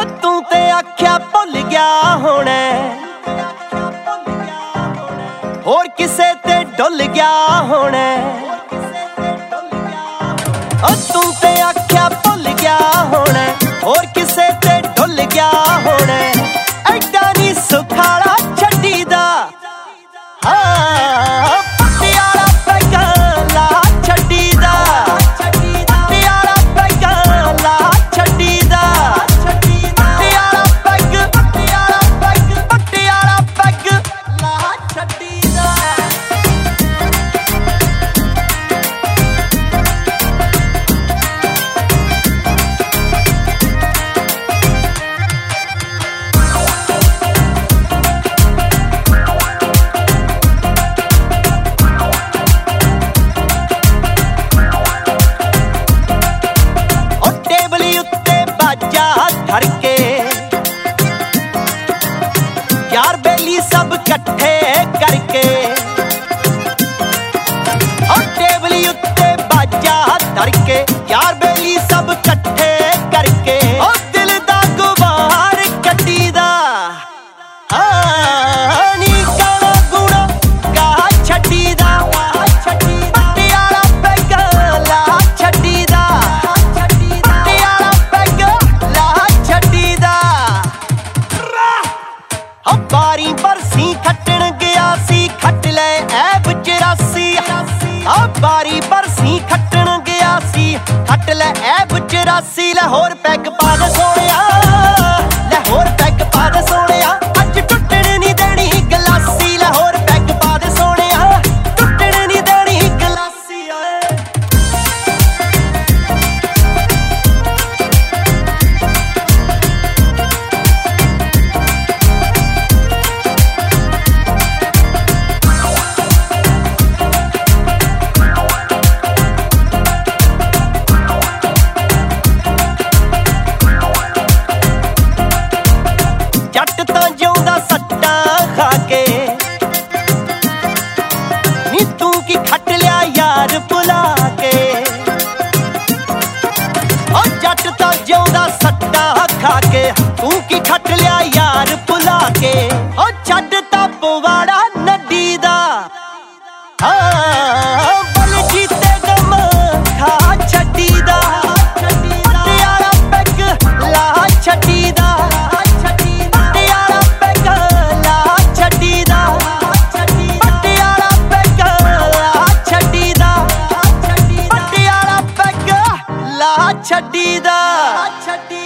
ਉਹ ਤੂੰ ਤੇ ਆਖਿਆ ਭੁੱਲ ਗਿਆ ਹੋਣਾ। ਹੋਰ ਕਿਸੇ ਤੇ ਡੁੱਲ ਗਿਆ ਹੋਣਾ। ਉਹ ਤੂੰ ਤੇ ਆਖਿਆ भर के। यार बेली सब कट्ठे करके। और टेबली उत्ते बाजा धर के। यार बेली सब कट्ठे करके। ਆ ਬਾਰੀ ਬਰਸੀ ਖੱਟਣ ਗਿਆ ਸੀ। ਖੱਟ ਲੈ ਐਬ 84 ਲੈ ਹੋਰ ਪੈਗ ਪਾ ਦੇ ਜੱਟ ਤਾਂ ਜਿਉਂਦਾ ਸੱਟਾਂ ਖਾ ਕੇ। ਨੀ ਤੂੰ ਕੀ ਖੱਟ ਲਿਆ ਯਾਰ ਭੁਲਾ ਕੇ। ਓ ਜੱਟ ਤਾਂ ਜਿਉਂਦਾ ਸੱਟਾ ਖਾ ਕੇ। ਤੂੰ ਕੀ ਖੱਟ ਲਿਆ ਯਾਰ ਭੁਲਾ ਕੇ। ਓ ਛੱਡ ਤਾਂ ਪਵਾੜਾ ਨੱਡੀ ਦਾ। ਹਾਂ। ਛੱਡੀ ਦਾ। ਛੱਡੀ